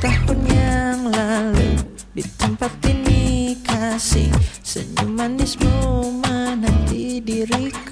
tahun yang lalu Di tempat ini kasih Senyum manismu menanti diriku.